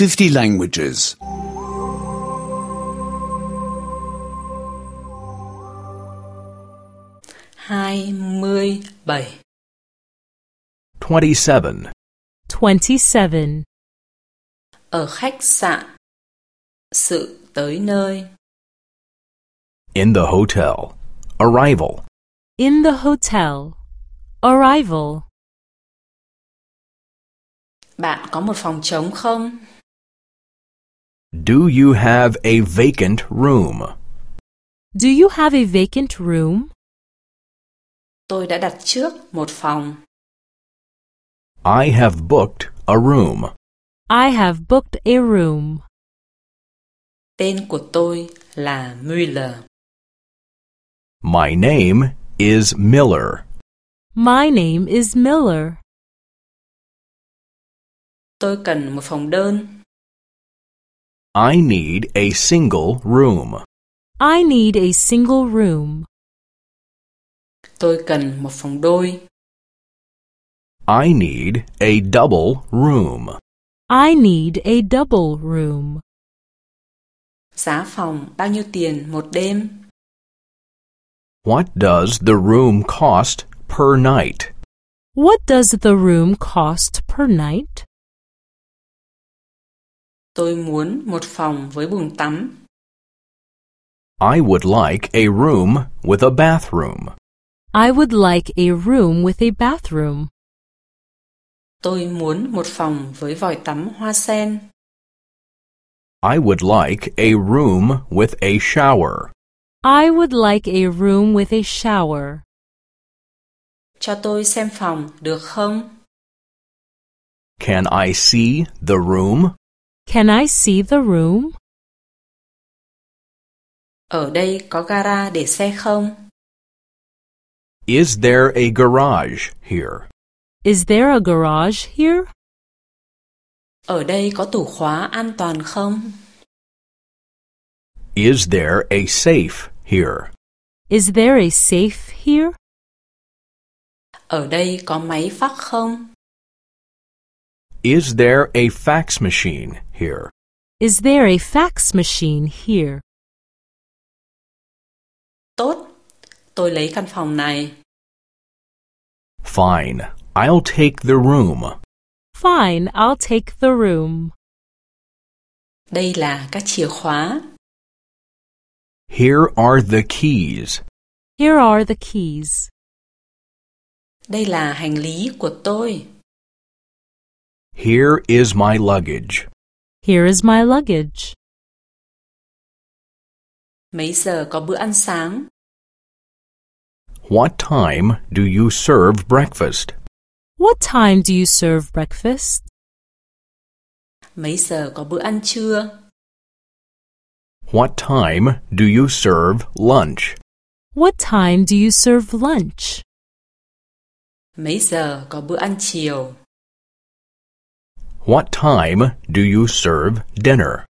50 languages. 27 27. 27. ở khách sạn sự tới nơi In the hotel. Arrival. In the hotel. Arrival. bạn có một phòng trống không Do you have a vacant room? Do you have a vacant room? tôi đã đặt trước một phòng I have booked a room. I have booked a room. tên của tôi là Müller My name is Miller. My name is Miller. tôi cần một phòng đơn I need a single room. I need a single room. tôi cần một phòng đôi I need a double room. I need a double room. giá phòng bao nhiêu tiền một đêm What does the room cost per night? What does the room cost per night? Tôi muốn một phòng với bồn tắm I would like a room with a bathroom. I would like a room with a bathroom. tôi muốn một phòng với vòi tắm hoa sen I would like a room with a shower. I would like a room with a shower. cho tôi xem phòng được không Can I see the room? Can I see the room? ở đây có gara để xe không Is there a garage here? Is there a garage here? ở đây có tủ khóa an toàn không Is there a safe here? Is there a safe here? ở đây có máy fax không Is there a fax machine here? Is there a fax machine here? tốt tôi lấy căn phòng này Fine. I'll take the room. Fine, I'll take the room. đây là các chìa khóa Here are the keys. Here are the keys. đây là hành lý của tôi Here is my luggage. Here is my luggage. mấy giờ có bữa ăn sáng What time do you serve breakfast? What time do you serve breakfast? mấy giờ có bữa ăn trưa What time do you serve lunch? What time do you serve lunch? mấy giờ có bữa ăn chiều What time do you serve dinner?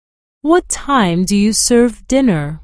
What time do you serve dinner?